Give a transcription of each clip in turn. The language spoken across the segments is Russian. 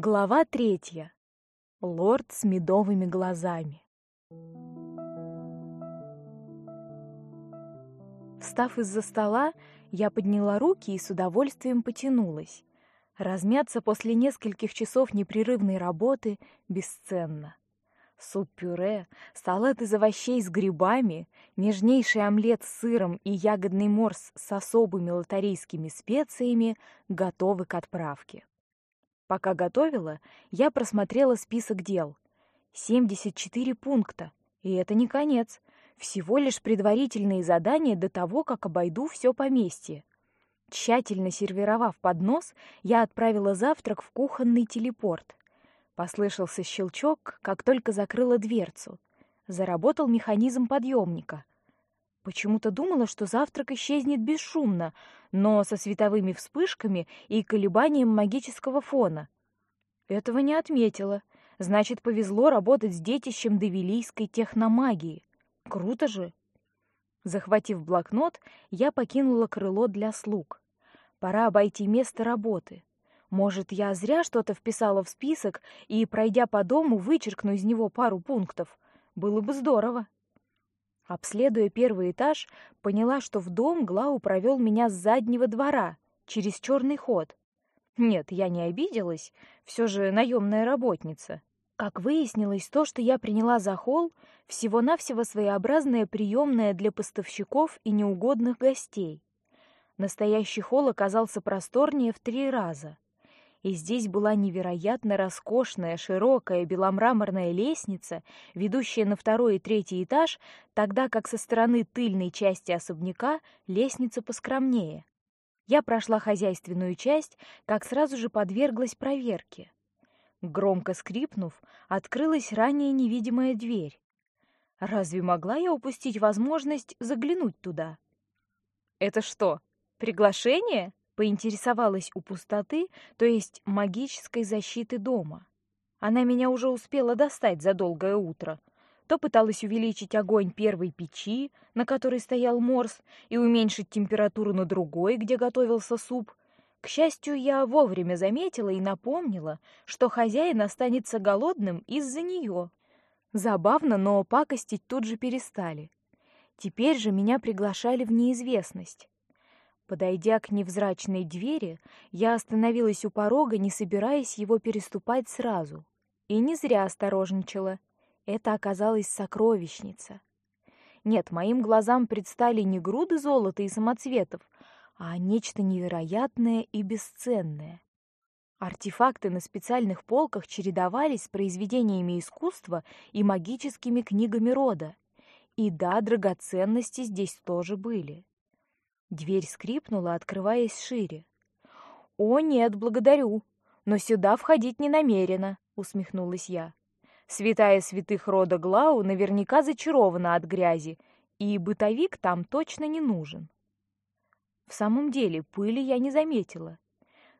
Глава третья. Лорд с медовыми глазами. Встав из-за стола, я подняла руки и с удовольствием потянулась. Размяться после нескольких часов непрерывной работы бесценно. Суп-пюре, салат из овощей с грибами, нежнейший омлет с сыром и ягодный морс с особыми лотарийскими специями готовы к отправке. Пока готовила, я просмотрела список дел. 74 пункта. И это не конец. Всего лишь предварительные задания до того, как обойду все поместье. Тщательно сервировав поднос, я отправила завтрак в кухонный телепорт. Послышался щелчок, как только закрыла дверцу. Заработал механизм подъемника. Почему-то думала, что завтрак исчезнет бесшумно, но со световыми вспышками и колебанием магического фона. Этого не отметила. Значит, повезло работать с детищем девилийской техномагии. Круто же. Захватив блокнот, я покинула крыло для слуг. Пора обойти место работы. Может, я зря что-то вписала в список и, пройдя по дому, вычеркну из него пару пунктов. Было бы здорово. Обследуя первый этаж, поняла, что в дом Глау провел меня с заднего двора, через черный ход. Нет, я не обиделась, все же наемная работница. Как выяснилось, то, что я приняла за холл, всего-навсего своеобразная приемная для поставщиков и неугодных гостей. Настоящий холл оказался просторнее в три раза и здесь была невероятно роскошная, широкая беломраморная лестница, ведущая на второй и третий этаж, тогда как со стороны тыльной части особняка лестница поскромнее. Я прошла хозяйственную часть, как сразу же подверглась проверке. Громко скрипнув, открылась ранее невидимая дверь. Разве могла я упустить возможность заглянуть туда? Это что, приглашение? Поинтересовалась у пустоты, то есть магической защиты дома. Она меня уже успела достать за долгое утро. То пыталась увеличить огонь первой печи, на которой стоял морс, и уменьшить температуру на другой, где готовился суп. К счастью, я вовремя заметила и напомнила, что хозяин останется голодным из-за нее. Забавно, но пакостить тут же перестали. Теперь же меня приглашали в неизвестность. Подойдя к невзрачной двери, я остановилась у порога, не собираясь его переступать сразу. И не зря осторожничала. Это оказалась сокровищница. Нет, моим глазам предстали не груды золота и самоцветов, а нечто невероятное и бесценное. Артефакты на специальных полках чередовались с произведениями искусства и магическими книгами рода. И да, драгоценности здесь тоже были. Дверь скрипнула, открываясь шире. О нет, благодарю, но сюда входить не намерена, усмехнулась я. Святая святых рода Глау наверняка зачарована от грязи, и бытовик там точно не нужен. В самом деле пыли я не заметила.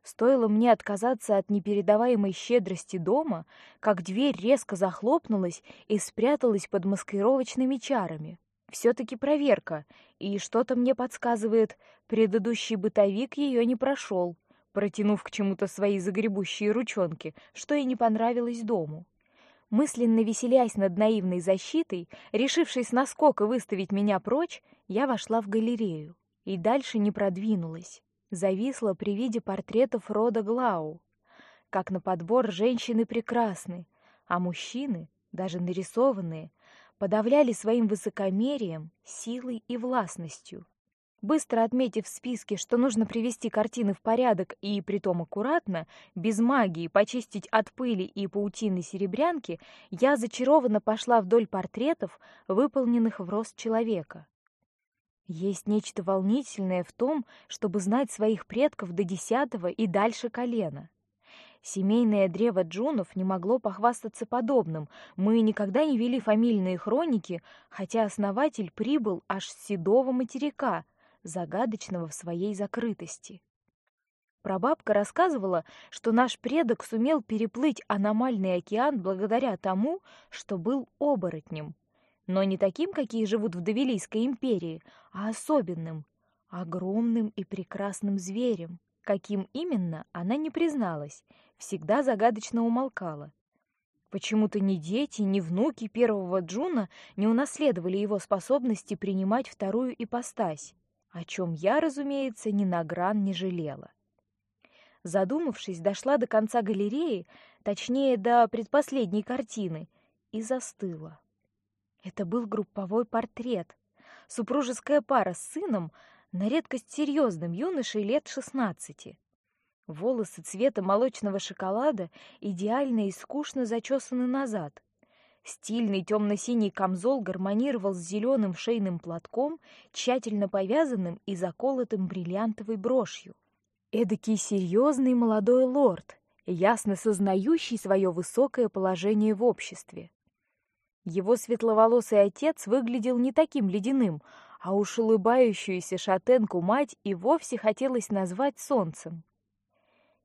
Стоило мне отказаться от непередаваемой щедрости дома, как дверь резко захлопнулась и спряталась под маскировочными чарами. Все-таки проверка, и что-то мне подсказывает, предыдущий бытовик ее не прошел, протянув к чему-то свои загребущие ручонки, что и не понравилось дому. Мысленно веселясь над наивной защитой, решившись наскок и выставить меня прочь, я вошла в галерею и дальше не продвинулась. Зависла при виде портретов рода Глау. Как на подбор женщины прекрасны, а мужчины, даже нарисованные, подавляли своим высокомерием, силой и властностью. Быстро отметив в списке, что нужно привести картины в порядок и притом аккуратно, без магии, почистить от пыли и паутины серебрянки, я зачарованно пошла вдоль портретов, выполненных в рост человека. Есть нечто волнительное в том, чтобы знать своих предков до десятого и дальше колена. Семейное древо Джунов не могло похвастаться подобным. Мы никогда не вели фамильные хроники, хотя основатель прибыл аж с седого материка, загадочного в своей закрытости. Прабабка рассказывала, что наш предок сумел переплыть аномальный океан благодаря тому, что был оборотнем, но не таким, какие живут в Давилийской империи, а особенным, огромным и прекрасным зверем. Каким именно, она не призналась, всегда загадочно умолкала. Почему-то ни дети, ни внуки первого Джуна не унаследовали его способности принимать вторую ипостась, о чем я, разумеется, ни на гран не жалела. Задумавшись, дошла до конца галереи, точнее до предпоследней картины, и застыла. Это был групповой портрет. Супружеская пара с сыном, на редкость серьезным юношей лет шестнадцати. Волосы цвета молочного шоколада идеально и скучно зачесаны назад. Стильный темно-синий камзол гармонировал с зеленым шейным платком, тщательно повязанным и заколотым бриллиантовой брошью. Эдакий серьезный молодой лорд, ясно сознающий свое высокое положение в обществе. Его светловолосый отец выглядел не таким ледяным, а уж улыбающуюся шатенку мать и вовсе хотелось назвать солнцем.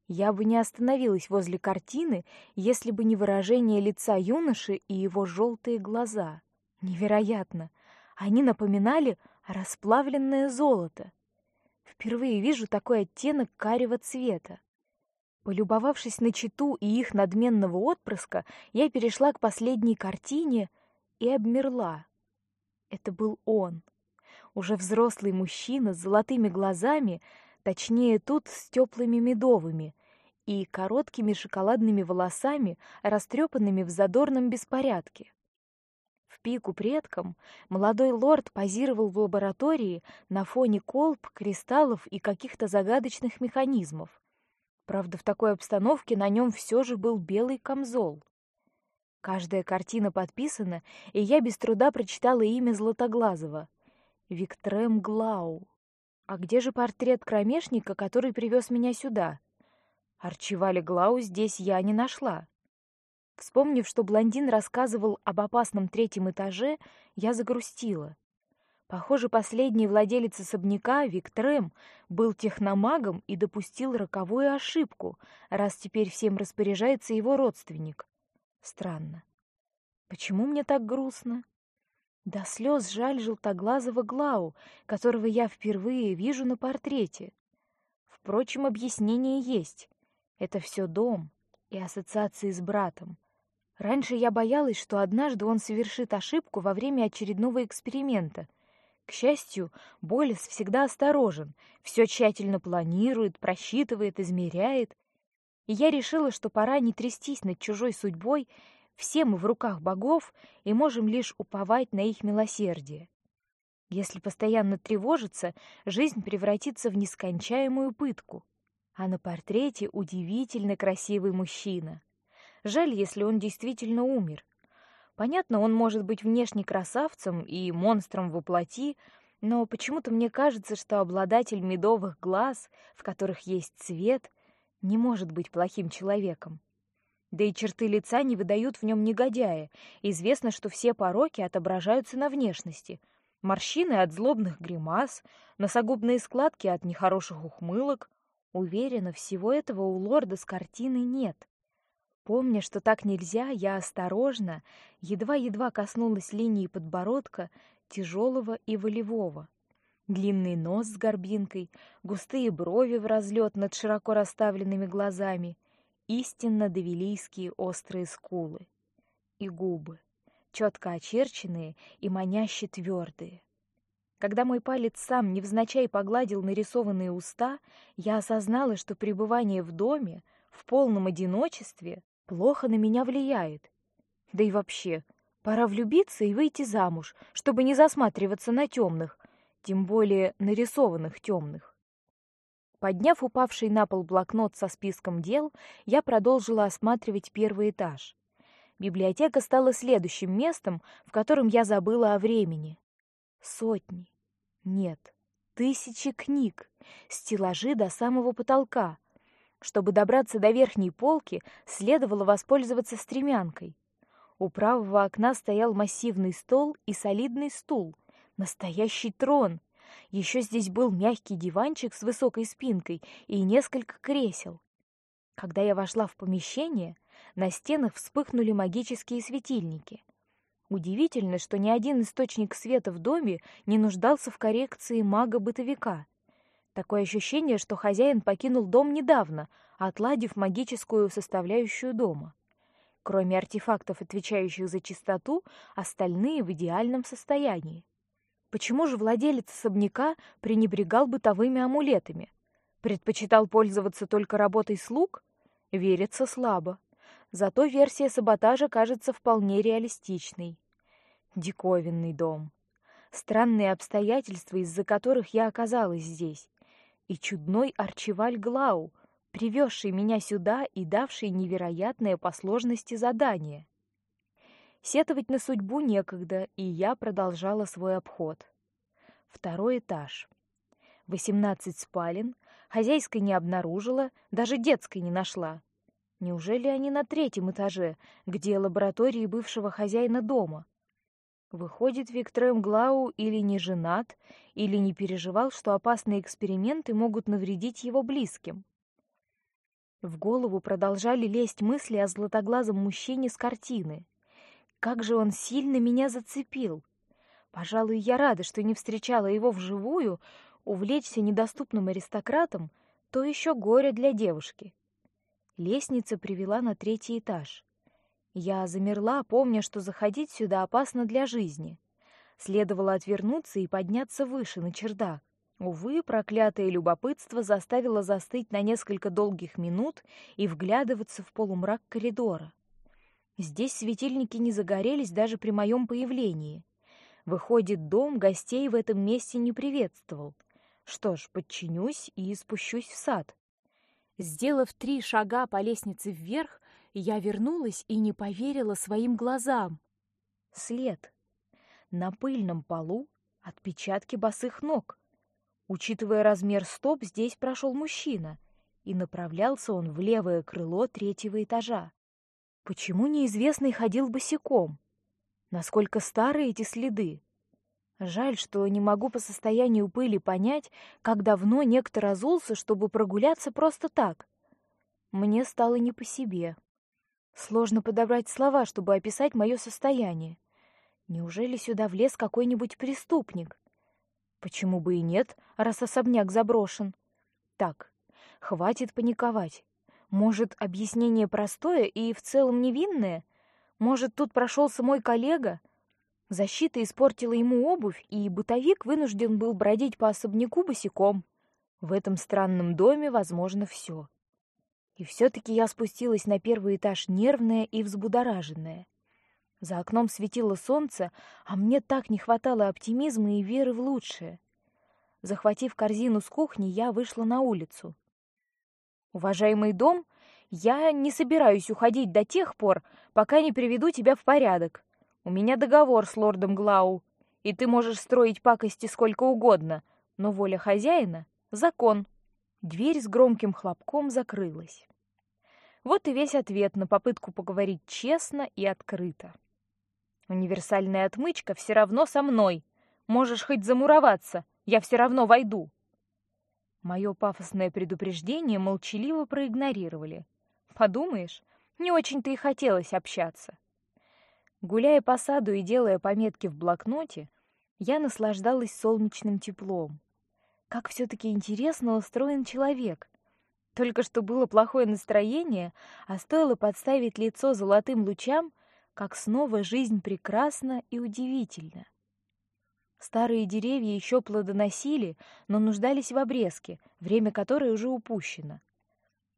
Я бы не остановилась возле картины, если бы не выражение лица юноши и его желтые глаза. Невероятно! Они напоминали расплавленное золото. Впервые вижу такой оттенок карего цвета. Полюбовавшись на читу и их надменного отпрыска, я перешла к последней картине и обмерла. Это был он, уже взрослый мужчина с золотыми глазами, точнее тут с теплыми медовыми и короткими шоколадными волосами, растрепанными в задорном беспорядке. В пику предкам молодой лорд позировал в лаборатории на фоне колб, кристаллов и каких-то загадочных механизмов. Правда, в такой обстановке на нем все же был белый камзол. Каждая картина подписана, и я без труда прочитала имя Златоглазого — Виктрем Глау. А где же портрет кромешника, который привез меня сюда? Арчивали Глау здесь я не нашла. Вспомнив, что блондин рассказывал об опасном третьем этаже, я загрустила. Похоже, последний владелец особняка, Виктрем, был техномагом и допустил роковую ошибку, раз теперь всем распоряжается его родственник. Странно. Почему мне так грустно? До слез жаль желтоглазого Глау, которого я впервые вижу на портрете. Впрочем, объяснение есть. Это все дом и ассоциации с братом. Раньше я боялась, что однажды он совершит ошибку во время очередного эксперимента. К счастью, Болес всегда осторожен, все тщательно планирует, просчитывает, измеряет. И я решила, что пора не трястись над чужой судьбой все мы в руках богов и можем лишь уповать на их милосердие. Если постоянно тревожиться, жизнь превратится в нескончаемую пытку. А на портрете удивительно красивый мужчина. Жаль, если он действительно умер. Понятно, он может быть внешне красавцем и монстром во плоти, но почему-то мне кажется, что обладатель медовых глаз, в которых есть цвет, не может быть плохим человеком. Да и черты лица не выдают в нем негодяя. Известно, что все пороки отображаются на внешности. Морщины от злобных гримас, носогубные складки от нехороших ухмылок. Уверена, всего этого у лорда с картины нет. Помня, что так нельзя, я осторожно, едва-едва коснулась линии подбородка, тяжелого и волевого. Длинный нос с горбинкой, густые брови в разлет над широко расставленными глазами, истинно девилийские острые скулы и губы, четко очерченные и маняще твердые. Когда мой палец сам невзначай погладил нарисованные уста, я осознала, что пребывание в доме в полном одиночестве плохо на меня влияет. Да и вообще, пора влюбиться и выйти замуж, чтобы не засматриваться на темных, тем более нарисованных темных. Подняв упавший на пол блокнот со списком дел, я продолжила осматривать первый этаж. Библиотека стала следующим местом, в котором я забыла о времени. Сотни, нет, тысячи книг, стеллажи до самого потолка. Чтобы добраться до верхней полки, следовало воспользоваться стремянкой. У правого окна стоял массивный стол и солидный стул, настоящий трон — еще здесь был мягкий диванчик с высокой спинкой и несколько кресел. Когда я вошла в помещение, на стенах вспыхнули магические светильники. Удивительно, что ни один источник света в доме не нуждался в коррекции мага-бытовика. Такое ощущение, что хозяин покинул дом недавно, отладив магическую составляющую дома. Кроме артефактов, отвечающих за чистоту, остальные в идеальном состоянии. Почему же владелец особняка пренебрегал бытовыми амулетами? Предпочитал пользоваться только работой слуг? Верится слабо. Зато версия саботажа кажется вполне реалистичной. Диковинный дом. Странные обстоятельства, из-за которых я оказалась здесь. И чудной Арчиваль Глау, привезший меня сюда и давший невероятное по сложности задание. Сетовать на судьбу некогда, и я продолжала свой обход. Второй этаж. Восемнадцать спален, хозяйской не обнаружила, даже детской не нашла. Неужели они на третьем этаже, где лаборатории бывшего хозяина дома? Выходит, Виктор Мглау или не женат, или не переживал, что опасные эксперименты могут навредить его близким. В голову продолжали лезть мысли о златоглазом мужчине с картины. Как же он сильно меня зацепил! Пожалуй, я рада, что не встречала его вживую. Увлечься недоступным аристократом — то еще горе для девушки. Лестница привела на третий этаж. Я замерла, помня, что заходить сюда опасно для жизни. Следовало отвернуться и подняться выше на чердак. Увы, проклятое любопытство заставило застыть на несколько долгих минут и вглядываться в полумрак коридора. Здесь светильники не загорелись даже при моем появлении. Выходит, дом гостей в этом месте не приветствовал. Что ж, подчинюсь и спущусь в сад. Сделав три шага по лестнице вверх, я вернулась и не поверила своим глазам. След. На пыльном полу отпечатки босых ног. Учитывая размер стоп, здесь прошел мужчина, и направлялся он в левое крыло третьего этажа. Почему неизвестный ходил босиком? Насколько старые эти следы? Жаль, что не могу по состоянию пыли понять, как давно некто разулся, чтобы прогуляться просто так. Мне стало не по себе. Сложно подобрать слова, чтобы описать мое состояние. Неужели сюда влез какой-нибудь преступник? Почему бы и нет, раз особняк заброшен? Так, хватит паниковать. Может, объяснение простое и в целом невинное? Может, тут прошелся мой коллега? Защита испортила ему обувь, и бытовик вынужден был бродить по особняку босиком. В этом странном доме возможно все. И все-таки я спустилась на первый этаж нервная и взбудораженная. За окном светило солнце, а мне так не хватало оптимизма и веры в лучшее. Захватив корзину с кухни, я вышла на улицу. Уважаемый дом, я не собираюсь уходить до тех пор, пока не приведу тебя в порядок. У меня договор с лордом Глау, и ты можешь строить пакости сколько угодно, но воля хозяина — закон. Дверь с громким хлопком закрылась. Вот и весь ответ на попытку поговорить честно и открыто. Универсальная отмычка все равно со мной. Можешь хоть замуроваться, я все равно войду. Мое пафосное предупреждение молчаливо проигнорировали. Подумаешь, не очень-то и хотелось общаться. Гуляя по саду и делая пометки в блокноте, я наслаждалась солнечным теплом. Как все-таки интересно устроен человек. Только что было плохое настроение, а стоило подставить лицо золотым лучам, как снова жизнь прекрасна и удивительна. Старые деревья еще плодоносили, но нуждались в обрезке, время которой уже упущено.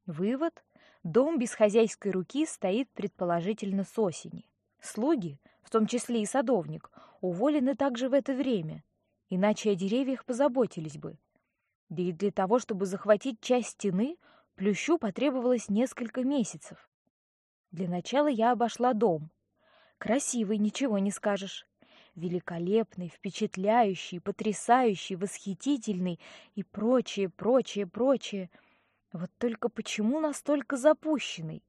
Вывод: дом без хозяйской руки стоит предположительно с осени. Слуги, в том числе и садовник, уволены также в это время, иначе о деревьях позаботились бы. Да и для того, чтобы захватить часть стены, плющу потребовалось несколько месяцев. Для начала я обошла дом. Красивый, ничего не скажешь. Великолепный, впечатляющий, потрясающий, восхитительный и прочее, прочее, прочее. Вот только почему настолько запущенный?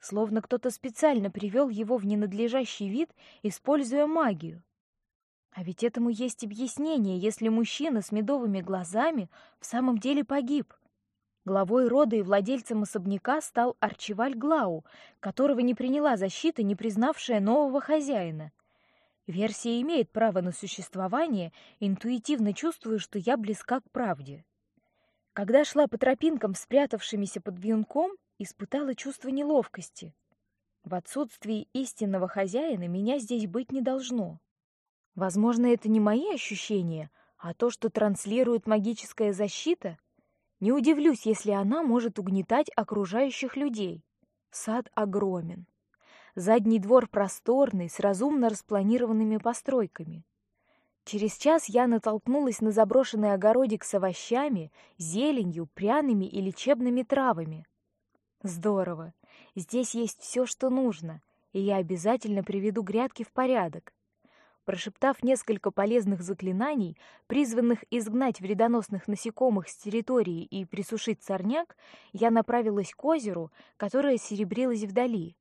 словно кто-то специально привел его в ненадлежащий вид, используя магию. А ведь этому есть объяснение, если мужчина с медовыми глазами в самом деле погиб. Главой рода и владельцем особняка стал Арчиваль Глау, которого не приняла защита, не признавшая нового хозяина. Версия имеет право на существование, интуитивно чувствую, что я близка к правде. Когда шла по тропинкам, спрятавшимися под вьюнком, испытала чувство неловкости. В отсутствии истинного хозяина меня здесь быть не должно. Возможно, это не мои ощущения, а то, что транслирует магическая защита. Не удивлюсь, если она может угнетать окружающих людей. Сад огромен. Задний двор просторный, с разумно распланированными постройками. Через час я натолкнулась на заброшенный огородик с овощами, зеленью, пряными и лечебными травами. Здорово. Здесь есть все, что нужно, и я обязательно приведу грядки в порядок. Прошептав несколько полезных заклинаний, призванных изгнать вредоносных насекомых с территории и присушить сорняк, я направилась к озеру, которое серебрилось вдали.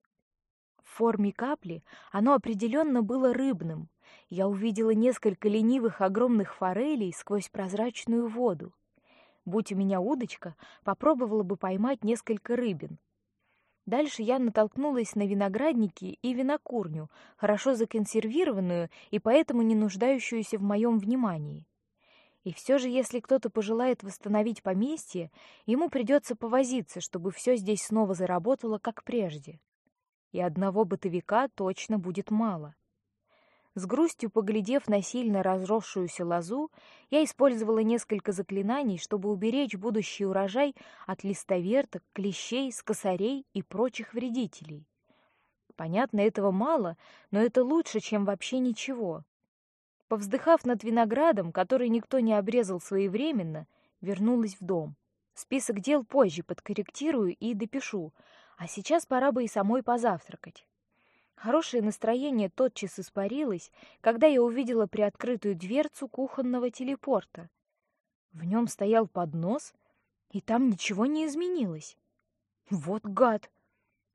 Форме капли оно определенно было рыбным, я увидела несколько ленивых огромных форелей сквозь прозрачную воду. Будь у меня удочка, попробовала бы поймать несколько рыбин. Дальше я натолкнулась на виноградники и винокурню, хорошо законсервированную и поэтому не нуждающуюся в моем внимании. И все же, если кто-то пожелает восстановить поместье, ему придется повозиться, чтобы все здесь снова заработало как прежде. И одного бытовика точно будет мало. С грустью поглядев на сильно разросшуюся лозу, я использовала несколько заклинаний, чтобы уберечь будущий урожай от листоверток, клещей, скосарей и прочих вредителей. Понятно, этого мало, но это лучше, чем вообще ничего. Повздыхав над виноградом, который никто не обрезал своевременно, вернулась в дом. Список дел позже подкорректирую и допишу, а сейчас пора бы и самой позавтракать. Хорошее настроение тотчас испарилось, когда я увидела приоткрытую дверцу кухонного телепорта. В нем стоял поднос, и там ничего не изменилось. Вот гад!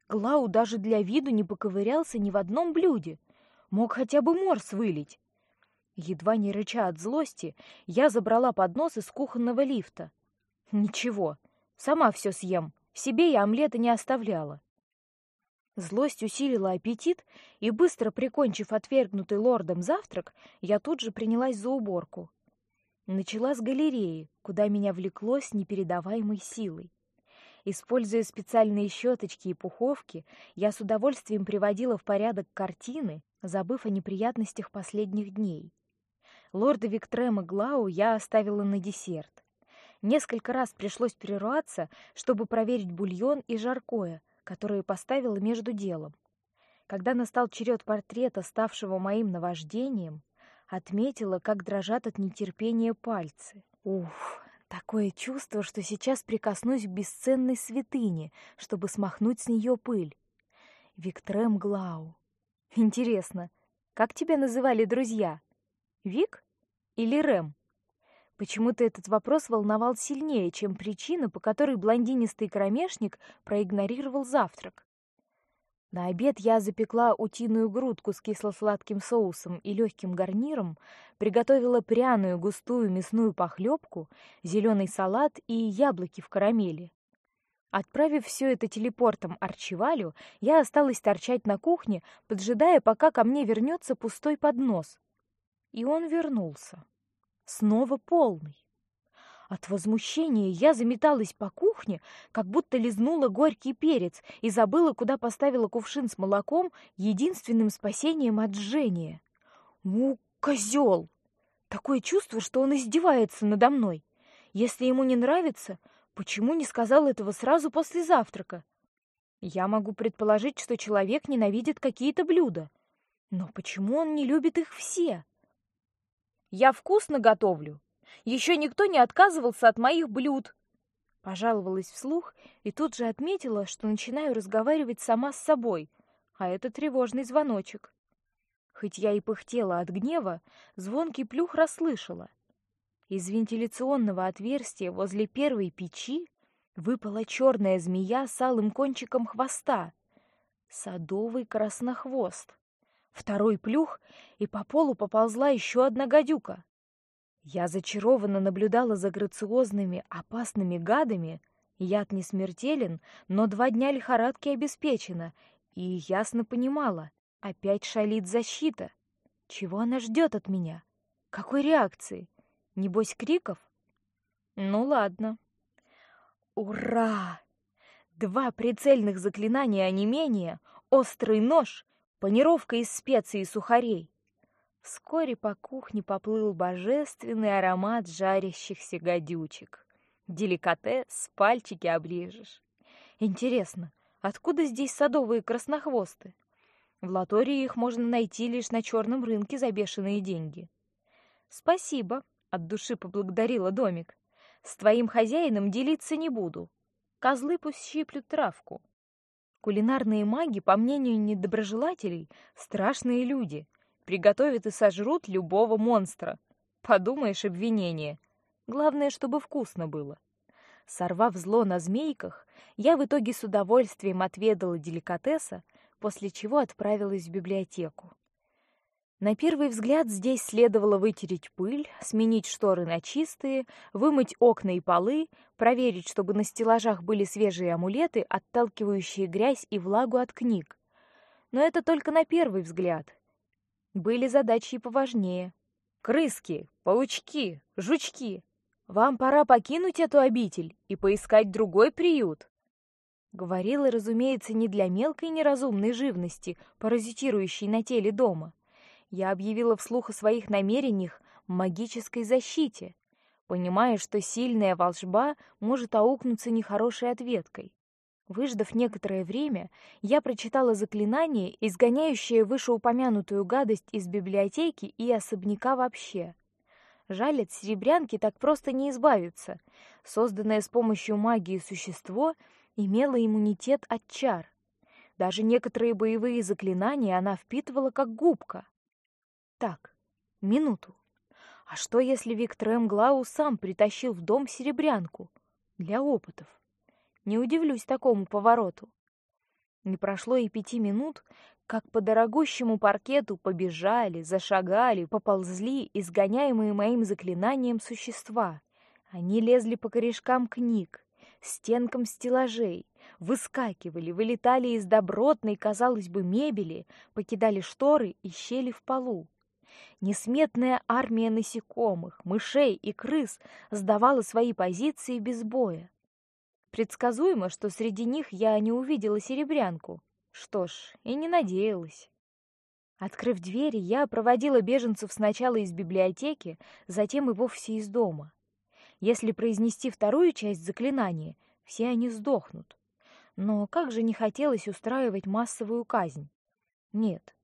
Глау даже для виду не поковырялся ни в одном блюде. Мог хотя бы морс вылить. Едва не рыча от злости, я забрала поднос из кухонного лифта. Ничего, сама все съем. Себе я омлета не оставляла. Злость усилила аппетит, и быстро прикончив отвергнутый лордом завтрак, я тут же принялась за уборку. Начала с галереи, куда меня влекло с непередаваемой силой. Используя специальные щеточки и пуховки, я с удовольствием приводила в порядок картины, забыв о неприятностях последних дней. Лорда Виктрема Глау я оставила на десерт. Несколько раз пришлось прерваться, чтобы проверить бульон и жаркое — которые поставила между делом. Когда настал черед портрета, ставшего моим наваждением, отметила, как дрожат от нетерпения пальцы. Уф, такое чувство, что сейчас прикоснусь к бесценной святыне, чтобы смахнуть с нее пыль. Виктрем Глау. Интересно, как тебя называли друзья? Вик или Рэм? Почему-то этот вопрос волновал сильнее, чем причина, по которой блондинистый кромешник проигнорировал завтрак. На обед я запекла утиную грудку с кисло-сладким соусом и легким гарниром, приготовила пряную густую мясную похлебку, зеленый салат и яблоки в карамели. Отправив все это телепортом Арчивалю, я осталась торчать на кухне, поджидая, пока ко мне вернется пустой поднос. И он вернулся снова полный. От возмущения я заметалась по кухне, как будто лизнула горький перец и забыла, куда поставила кувшин с молоком, единственным спасением от жжения. У, козел! Такое чувство, что он издевается надо мной. Если ему не нравится, почему не сказал этого сразу после завтрака? Я могу предположить, что человек ненавидит какие-то блюда. Но почему он не любит их все? Я вкусно готовлю. Еще никто не отказывался от моих блюд. Пожаловалась вслух и тут же отметила, что начинаю разговаривать сама с собой, а это тревожный звоночек. Хоть я и пыхтела от гнева, звонкий плюх расслышала. Из вентиляционного отверстия возле первой печи выпала черная змея с алым кончиком хвоста. Садовый краснохвост. Второй плюх, и по полу поползла еще одна гадюка. Я зачарованно наблюдала за грациозными, опасными гадами. Яд не смертелен, но два дня лихорадки обеспечено, и ясно понимала, опять шалит защита. Чего она ждет от меня? Какой реакции? Небось криков? Ну ладно. Ура! Два прицельных заклинания онемения, острый нож, панировка из специй и сухарей. Вскоре по кухне поплыл божественный аромат жарящихся гадючек. Деликатес, пальчики оближешь. Интересно, откуда здесь садовые краснохвосты? В Латории их можно найти лишь на черном рынке за бешеные деньги. Спасибо, от души поблагодарила домик. С твоим хозяином делиться не буду. Козлы пусть щиплют травку. Кулинарные маги, по мнению недоброжелателей, страшные люди. Приготовят и сожрут любого монстра. Подумаешь, обвинение. Главное, чтобы вкусно было. Сорвав зло на змейках, я в итоге с удовольствием отведала деликатеса, после чего отправилась в библиотеку. На первый взгляд здесь следовало вытереть пыль, сменить шторы на чистые, вымыть окна и полы, проверить, чтобы на стеллажах были свежие амулеты, отталкивающие грязь и влагу от книг. Но это только на первый взгляд. Были задачи и поважнее. Крыски, паучки, жучки. Вам пора покинуть эту обитель и поискать другой приют. Говорила, разумеется, не для мелкой неразумной живности, паразитирующей на теле дома. Я объявила вслух о своих намерениях магической защите, понимая, что сильная волшба может аукнуться нехорошей ответкой. Выждав некоторое время, я прочитала заклинание, изгоняющее вышеупомянутую гадость из библиотеки и особняка вообще. Жаль, от серебрянки так просто не избавиться. Созданное с помощью магии существо имело иммунитет от чар. Даже некоторые боевые заклинания она впитывала как губка. Так, минуту. А что, если Виктор Глау сам притащил в дом серебрянку для опытов? Не удивлюсь такому повороту. Не прошло и пяти минут, как по дорогущему паркету побежали, зашагали, поползли изгоняемые моим заклинанием существа. Они лезли по корешкам книг, стенкам стеллажей, выскакивали, вылетали из добротной, казалось бы, мебели, покидали шторы и щели в полу. Несметная армия насекомых, мышей и крыс сдавала свои позиции без боя. Предсказуемо, что среди них я не увидела серебрянку. Что ж, и не надеялась. Открыв двери, я проводила беженцев сначала из библиотеки, затем и вовсе из дома. Если произнести вторую часть заклинания, все они сдохнут. Но как же не хотелось устраивать массовую казнь. Нет,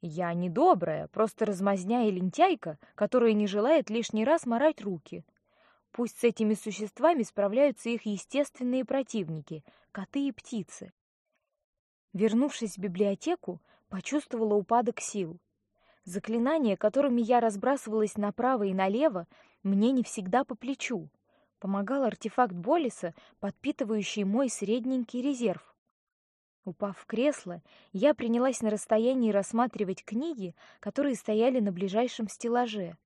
я не добрая, просто размазня и лентяйка, которая не желает лишний раз морать руки. Пусть с этими существами справляются их естественные противники коты и птицы. Вернувшись в библиотеку, почувствовала упадок сил. Заклинания, которыми я разбрасывалась направо и налево, мне не всегда по плечу. Помогал артефакт Болиса, подпитывающий мой средненький резерв. Упав в кресло, я принялась на расстоянии рассматривать книги, которые стояли на ближайшем стеллаже.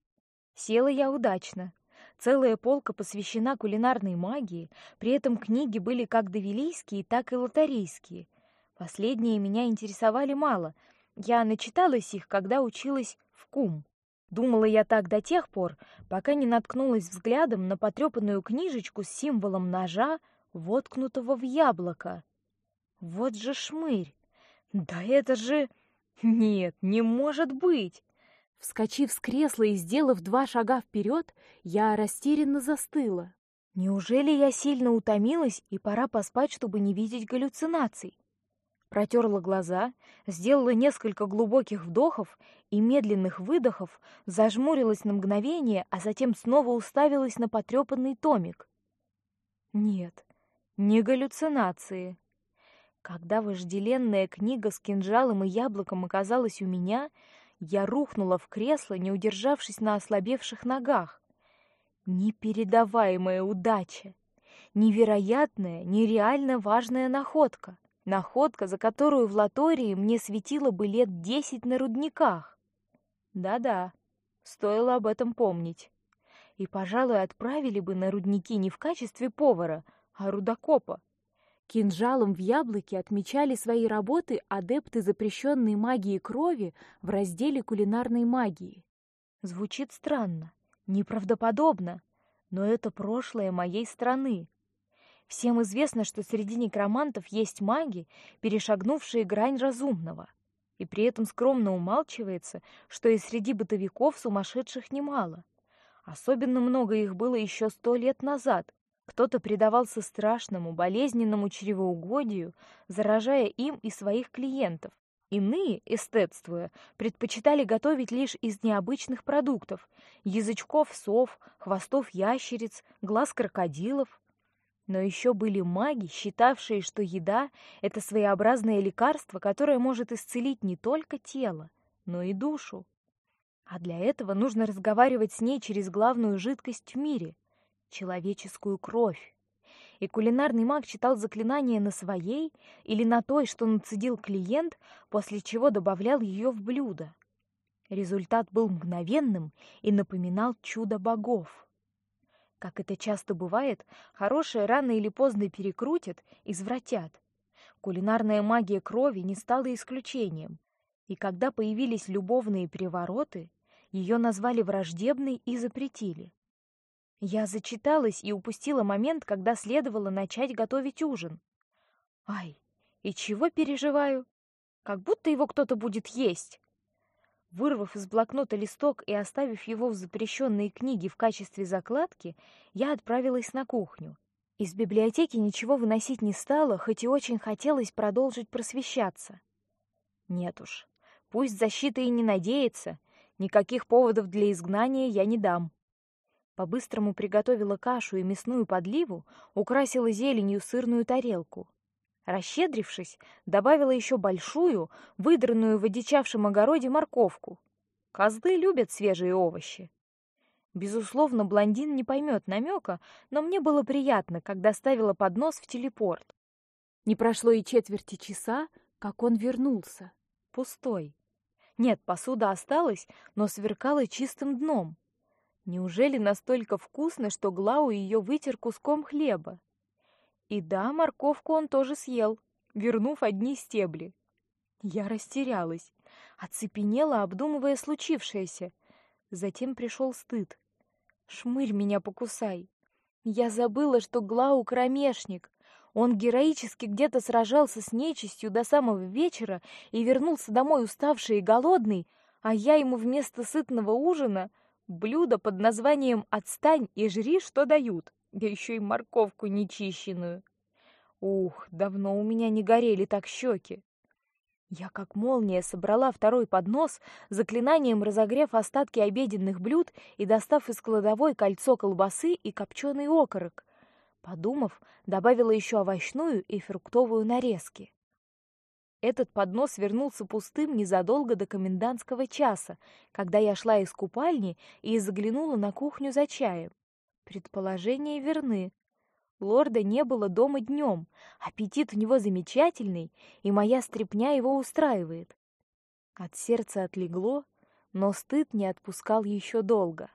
Села я удачно. Целая полка посвящена кулинарной магии, при этом книги были как давилийские, так и лотарийские. Последние меня интересовали мало. Я начиталась их, когда училась в КУМ. Думала я так до тех пор, пока не наткнулась взглядом на потрепанную книжечку с символом ножа, воткнутого в яблоко. Вот же шмырь! Да это же... Нет, не может быть! Вскочив с кресла и сделав два шага вперед, я растерянно застыла. Неужели я сильно утомилась и пора поспать, чтобы не видеть галлюцинаций? Протерла глаза, сделала несколько глубоких вдохов и медленных выдохов, зажмурилась на мгновение, а затем снова уставилась на потрепанный томик. Нет, не галлюцинации. Когда вожделенная книга с кинжалом и яблоком оказалась у меня, я рухнула в кресло, не удержавшись на ослабевших ногах. Непередаваемая удача, невероятная, нереально важная находка, находка, за которую в Латории мне светило бы лет десять на рудниках. Да-да, стоило об этом помнить. И, пожалуй, отправили бы на рудники не в качестве повара, а рудокопа. Кинжалом в яблоке отмечали свои работы адепты запрещенной магии крови в разделе кулинарной магии. Звучит странно, неправдоподобно, но это прошлое моей страны. Всем известно, что среди некромантов есть маги, перешагнувшие грань разумного, и при этом скромно умалчивается, что и среди бытовиков сумасшедших немало. Особенно много их было еще сто лет назад. Кто-то предавался страшному, болезненному чревоугодию, заражая им и своих клиентов. Иные, эстетствуя, предпочитали готовить лишь из необычных продуктов: язычков сов, хвостов ящериц, глаз крокодилов. Но еще были маги, считавшие, что еда это своеобразное лекарство, которое может исцелить не только тело, но и душу. А для этого нужно разговаривать с ней через главную жидкость в мире человеческую кровь и кулинарный маг читал заклинание на своей или на той, что нацедил клиент, после чего добавлял ее в блюдо. Результат был мгновенным и напоминал чудо богов. Как это часто бывает, хорошее рано или поздно перекрутят, извратят. Кулинарная магия крови не стала исключением, и когда появились любовные привороты, ее назвали враждебной и запретили. Я зачиталась и упустила момент, когда следовало начать готовить ужин. Ай, и чего переживаю? Как будто его кто-то будет есть. Вырвав из блокнота листок и оставив его в запрещенной книге в качестве закладки, я отправилась на кухню. Из библиотеки ничего выносить не стала, хоть и очень хотелось продолжить просвещаться. Нет уж, пусть защита и не надеется, никаких поводов для изгнания я не дам. По-быстрому приготовила кашу и мясную подливу, украсила зеленью сырную тарелку. Расщедрившись, добавила еще большую, выдранную в одичавшем огороде морковку. Козлы любят свежие овощи. Безусловно, блондин не поймет намека, но мне было приятно, когда ставила поднос в телепорт. Не прошло и четверти часа, как он вернулся, пустой. Нет, посуда осталась, но сверкала чистым дном. Неужели настолько вкусно, что Глау ее вытер куском хлеба? И да, морковку он тоже съел, вернув одни стебли. Я растерялась, оцепенела, обдумывая случившееся. Затем пришел стыд. Шмырь меня покусай. Я забыла, что Глау кромешник. Он героически где-то сражался с нечистью до самого вечера и вернулся домой уставший и голодный, а я ему вместо сытного ужина блюдо под названием «Отстань и жри, что дают», да еще и морковку нечищенную. Ух, давно у меня не горели так щеки. Я как молния собрала второй поднос, заклинанием разогрев остатки обеденных блюд и достав из кладовой кольцо колбасы и копченый окорок. Подумав, добавила еще овощную и фруктовую нарезки. Этот поднос вернулся пустым незадолго до комендантского часа, когда я шла из купальни и заглянула на кухню за чаем. Предположения верны. Лорда не было дома днем, аппетит у него замечательный, и моя стряпня его устраивает. От сердца отлегло, но стыд не отпускал еще долго.